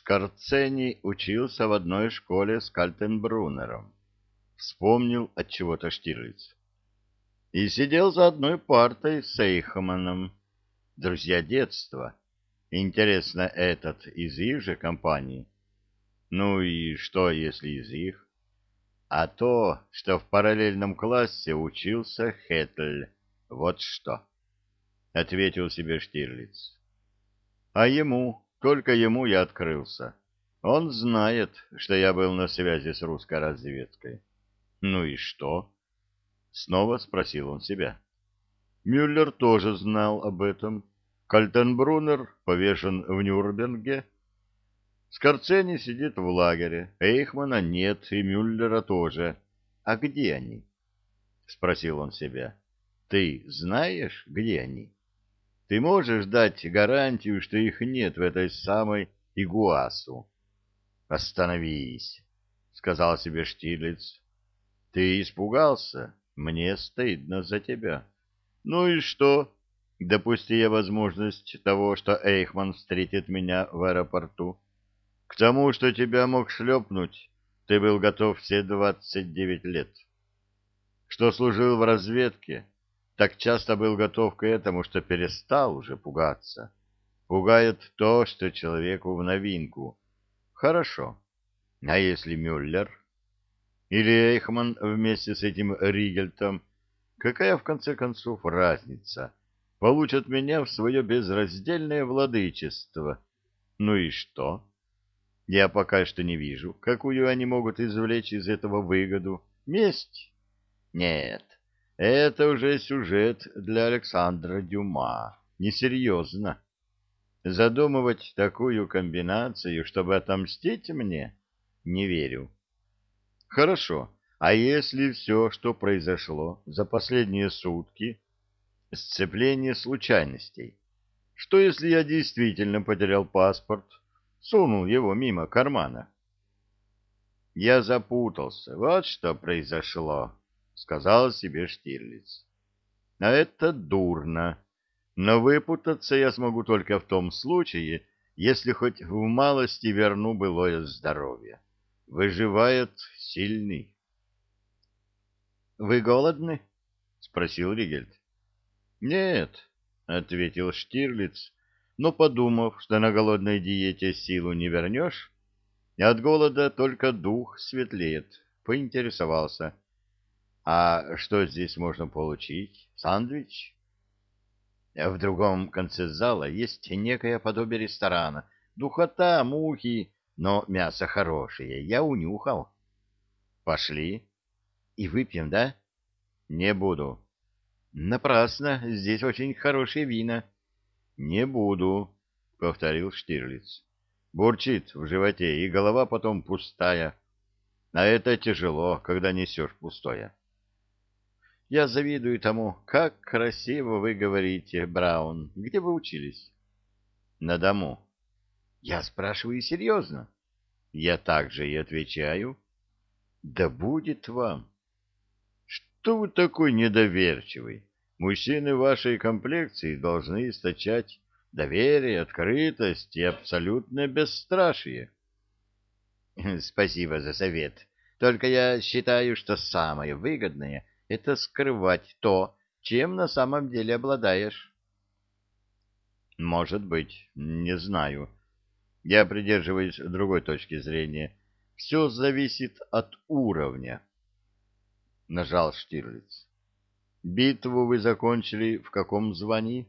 Скорцени учился в одной школе с Кальтенбруннером. Вспомнил от чего-то Штирлиц. И сидел за одной партой с Эйхманом. Друзья детства. Интересно, этот из их же компании? Ну и что, если из их? А то, что в параллельном классе учился Хетль. Вот что. Ответил себе Штирлиц. А ему, только ему я открылся. Он знает, что я был на связи с русской разведкой. Ну и что? Снова спросил он себя. Мюллер тоже знал об этом. Кальтенбруннер повешен в Нюрнберге. Скорцени сидит в лагере, Эйхмана нет и Мюллера тоже. А где они? Спросил он себя. Ты знаешь, где они? Ты можешь дать гарантию, что их нет в этой самой Игуасу? Остановись, сказал себе Штирлиц. Ты испугался? Мне стыдно за тебя. Ну и что? Допусти я возможность того, что Эйхман встретит меня в аэропорту. К тому, что тебя мог шлепнуть, ты был готов все двадцать девять лет. Что служил в разведке, так часто был готов к этому, что перестал уже пугаться. Пугает то, что человеку в новинку. Хорошо. А если Мюллер? Или Эйхман вместе с этим Ригельтом? Какая, в конце концов, разница? Получат меня в свое безраздельное владычество. Ну и что? Я пока что не вижу, какую они могут извлечь из этого выгоду. Месть? Нет, это уже сюжет для Александра Дюма. Несерьезно. Задумывать такую комбинацию, чтобы отомстить мне, не верю. Хорошо, а если все, что произошло за последние сутки, сцепление случайностей? Что если я действительно потерял паспорт, сунул его мимо кармана? Я запутался, вот что произошло, сказал себе Штирлиц. А это дурно, но выпутаться я смогу только в том случае, если хоть в малости верну былое здоровье. Выживает сильный. — Вы голодны? — спросил Ригельд. — Нет, — ответил Штирлиц, но, подумав, что на голодной диете силу не вернешь, и от голода только дух светлеет, поинтересовался. — А что здесь можно получить? Сандвич? — В другом конце зала есть некое подобие ресторана. Духота, мухи но мясо хорошее, я унюхал. Пошли. И выпьем, да? Не буду. Напрасно, здесь очень хорошие вина. Не буду, повторил Штирлиц. Бурчит в животе, и голова потом пустая. А это тяжело, когда несешь пустое. Я завидую тому, как красиво вы говорите, Браун. Где вы учились? На дому. Я спрашиваю серьезно. Я также и отвечаю. Да будет вам. Что вы такой недоверчивый? Мужчины вашей комплекции должны источать доверие, открытость и абсолютное бесстрашие. Спасибо за совет. Только я считаю, что самое выгодное — это скрывать то, чем на самом деле обладаешь. Может быть, не знаю. Я придерживаюсь другой точки зрения. Все зависит от уровня. Нажал Штирлиц. Битву вы закончили в каком звании?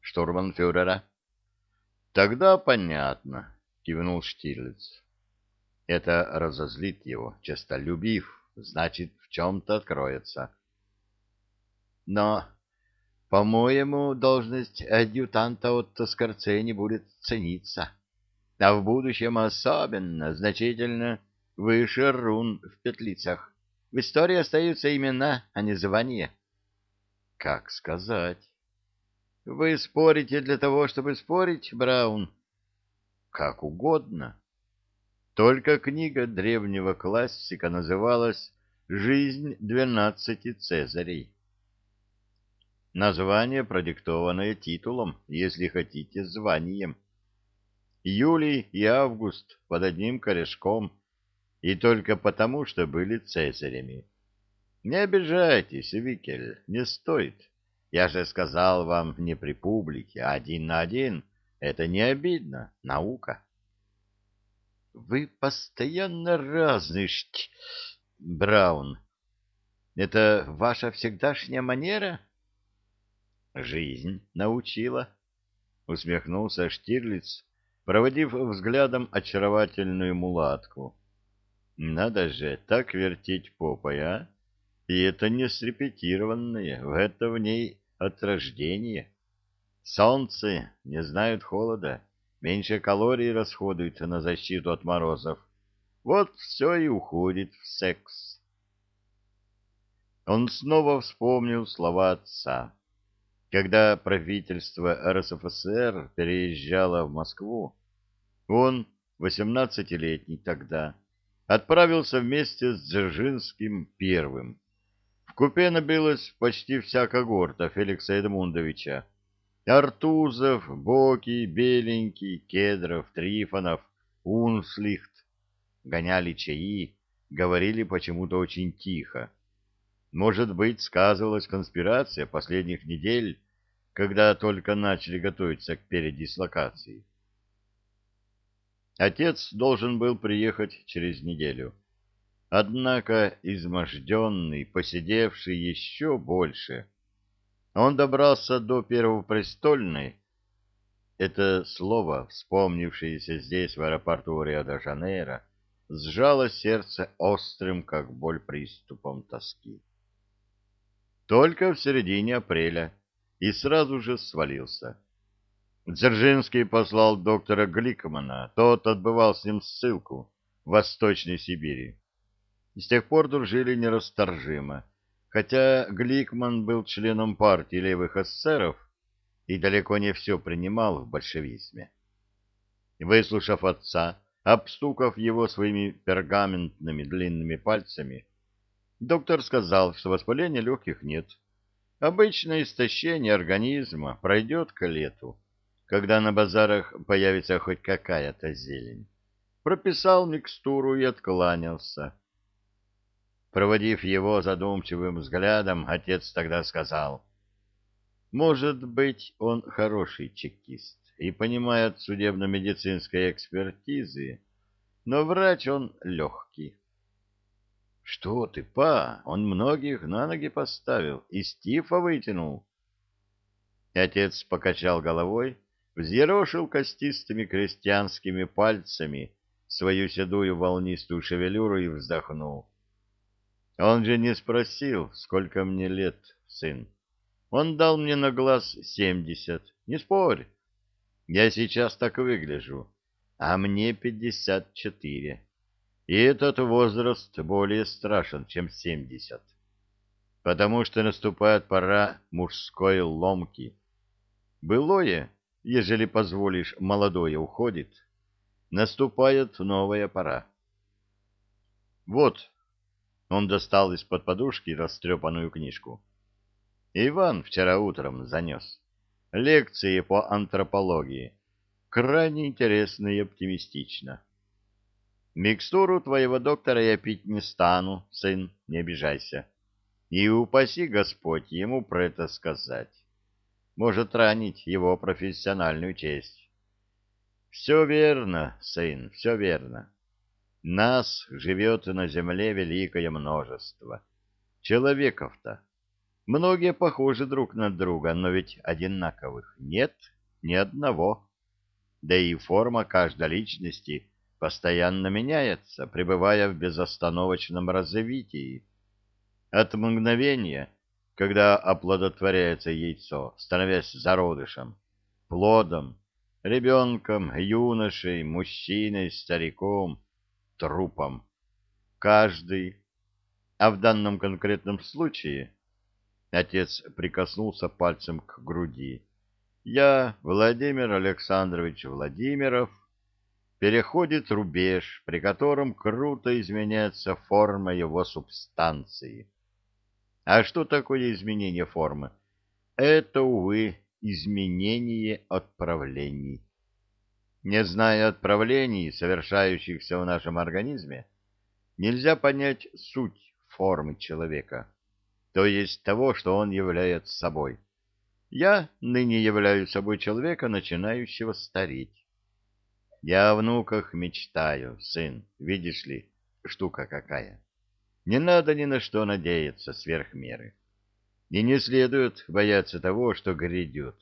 Штурманфюрера. Тогда понятно, кивнул Штирлиц. Это разозлит его, честолюбив, значит, в чем-то откроется. Но по-моему, должность адъютанта от Скорцени будет цениться, а в будущем особенно значительно выше рун в петлицах. В истории остаются имена, а не звания. Как сказать? Вы спорите для того, чтобы спорить, Браун? Как угодно. Только книга древнего классика называлась «Жизнь двенадцати Цезарей». Название, продиктованное титулом, если хотите, званием. Юлий и Август под одним корешком, и только потому, что были цесарями. Не обижайтесь, Викель, не стоит. Я же сказал вам не при публике, а один на один. Это не обидно, наука. Вы постоянно разный, Браун. Это ваша всегдашняя манера? Жизнь научила, усмехнулся Штирлиц, проводив взглядом очаровательную мулатку. Надо же так вертеть попой, а? И это не срепетированное, в это в ней от рождения. Солнце не знают холода, меньше калорий расходуют на защиту от морозов. Вот все и уходит в секс. Он снова вспомнил слова отца. Когда правительство РСФСР переезжало в Москву, он, восемнадцатилетний тогда, отправился вместе с Дзержинским первым. В купе набилась почти вся когорта Феликса Эдмундовича. Артузов, Боки, Беленький, Кедров, Трифонов, Унслихт. Гоняли чаи, говорили почему-то очень тихо. Может быть, сказывалась конспирация последних недель, когда только начали готовиться к передислокации. Отец должен был приехать через неделю. Однако изможденный, посидевший еще больше, он добрался до Первопрестольной, это слово, вспомнившееся здесь, в аэропорту Рио-де-Жанейро, сжало сердце острым, как боль, приступом тоски. Только в середине апреля и сразу же свалился. Дзержинский послал доктора Гликмана, тот отбывал с ним ссылку в Восточной Сибири. С тех пор дружили нерасторжимо, хотя Гликман был членом партии левых эсеров и далеко не все принимал в большевизме. Выслушав отца, обстукав его своими пергаментными длинными пальцами, доктор сказал, что воспаления легких нет, Обычное истощение организма пройдет к лету, когда на базарах появится хоть какая-то зелень. Прописал микстуру и откланялся. Проводив его задумчивым взглядом, отец тогда сказал, «Может быть, он хороший чекист и понимает судебно-медицинской экспертизы, но врач он легкий. Что ты, па, он многих на ноги поставил и стифа вытянул. Отец покачал головой, взъерошил костистыми крестьянскими пальцами свою седую волнистую шевелюру и вздохнул. Он же не спросил, сколько мне лет, сын. Он дал мне на глаз семьдесят. Не спорь. Я сейчас так выгляжу, а мне пятьдесят четыре. И этот возраст более страшен, чем семьдесят, потому что наступает пора мужской ломки. Былое, ежели позволишь, молодое уходит, наступает новая пора. Вот, он достал из-под подушки растрепанную книжку. Иван вчера утром занес. Лекции по антропологии. Крайне интересно и оптимистично. Микстуру твоего доктора я пить не стану, сын, не обижайся. И упаси Господь ему про это сказать. Может ранить его профессиональную честь. Все верно, сын, все верно. Нас живет на земле великое множество. Человеков-то. Многие похожи друг на друга, но ведь одинаковых нет ни одного. Да и форма каждой личности — постоянно меняется, пребывая в безостановочном развитии. От мгновения, когда оплодотворяется яйцо, становясь зародышем, плодом, ребенком, юношей, мужчиной, стариком, трупом. Каждый, а в данном конкретном случае, отец прикоснулся пальцем к груди. Я, Владимир Александрович Владимиров, переходит рубеж, при котором круто изменяется форма его субстанции. А что такое изменение формы? Это, увы, изменение отправлений. Не зная отправлений, совершающихся в нашем организме, нельзя понять суть формы человека, то есть того, что он является собой. Я ныне являюсь собой человека, начинающего стареть. Я о внуках мечтаю, сын, видишь ли, штука какая. Не надо ни на что надеяться сверх меры. И не следует бояться того, что грядет.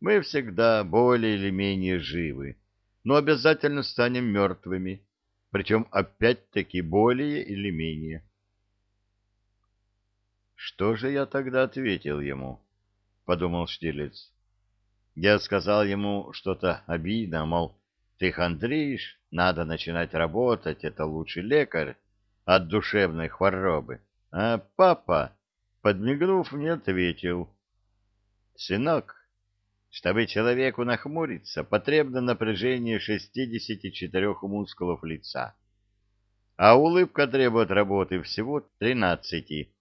Мы всегда более или менее живы, но обязательно станем мертвыми, причем опять-таки более или менее. Что же я тогда ответил ему? подумал Штирлиц. Я сказал ему что-то обидно, мол, ты хандришь, надо начинать работать, это лучший лекарь от душевной хворобы. А папа, подмигнув, мне ответил. Сынок, чтобы человеку нахмуриться, потребно напряжение 64 мускулов лица. А улыбка требует работы всего 13.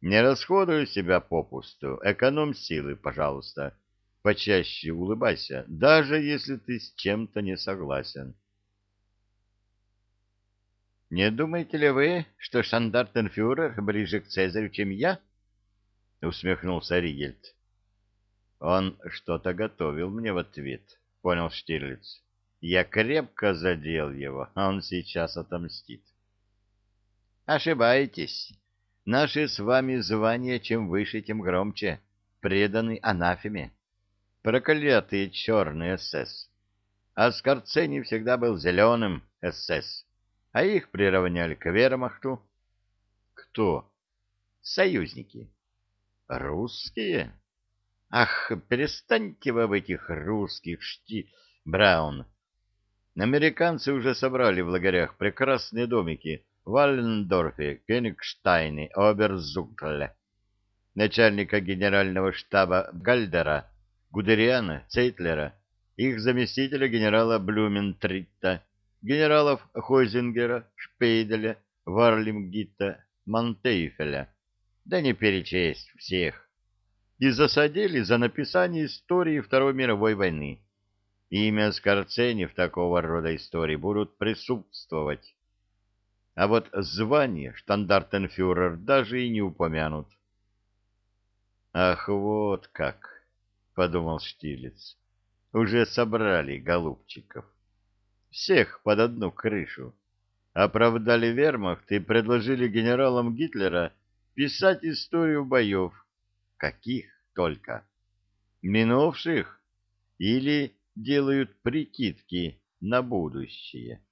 Не расходуй себя попусту, экономь силы, пожалуйста. Почаще улыбайся, даже если ты с чем-то не согласен. «Не думаете ли вы, что штандартенфюрер ближе к Цезарю, чем я?» — усмехнулся Ригельд. «Он что-то готовил мне в ответ», — понял Штирлиц. «Я крепко задел его, а он сейчас отомстит». «Ошибаетесь. Наши с вами звания чем выше, тем громче, преданы анафеме. Проклятые черные СС. А Скорцени всегда был зеленым СС, а их приравняли к вермахту. Кто? Союзники. Русские? Ах, перестаньте вы об этих русских шти... Браун. Американцы уже собрали в лагерях прекрасные домики в Аллендорфе, Кёнигштайне, Оберзукле. Начальника генерального штаба Гальдера, Гудериана, Цейтлера, их заместителя генерала Блюментритта, генералов Хойзингера, Шпейделя, Варлимгита, Монтейфеля. Да не перечесть всех. И засадили за написание истории Второй мировой войны. Имя Скорцени в такого рода истории будут присутствовать а вот звание штандартенфюрер даже и не упомянут. «Ах, вот как!» — подумал Штилец. «Уже собрали голубчиков. Всех под одну крышу. Оправдали вермахт и предложили генералам Гитлера писать историю боев. Каких только? Минувших? Или делают прикидки на будущее?»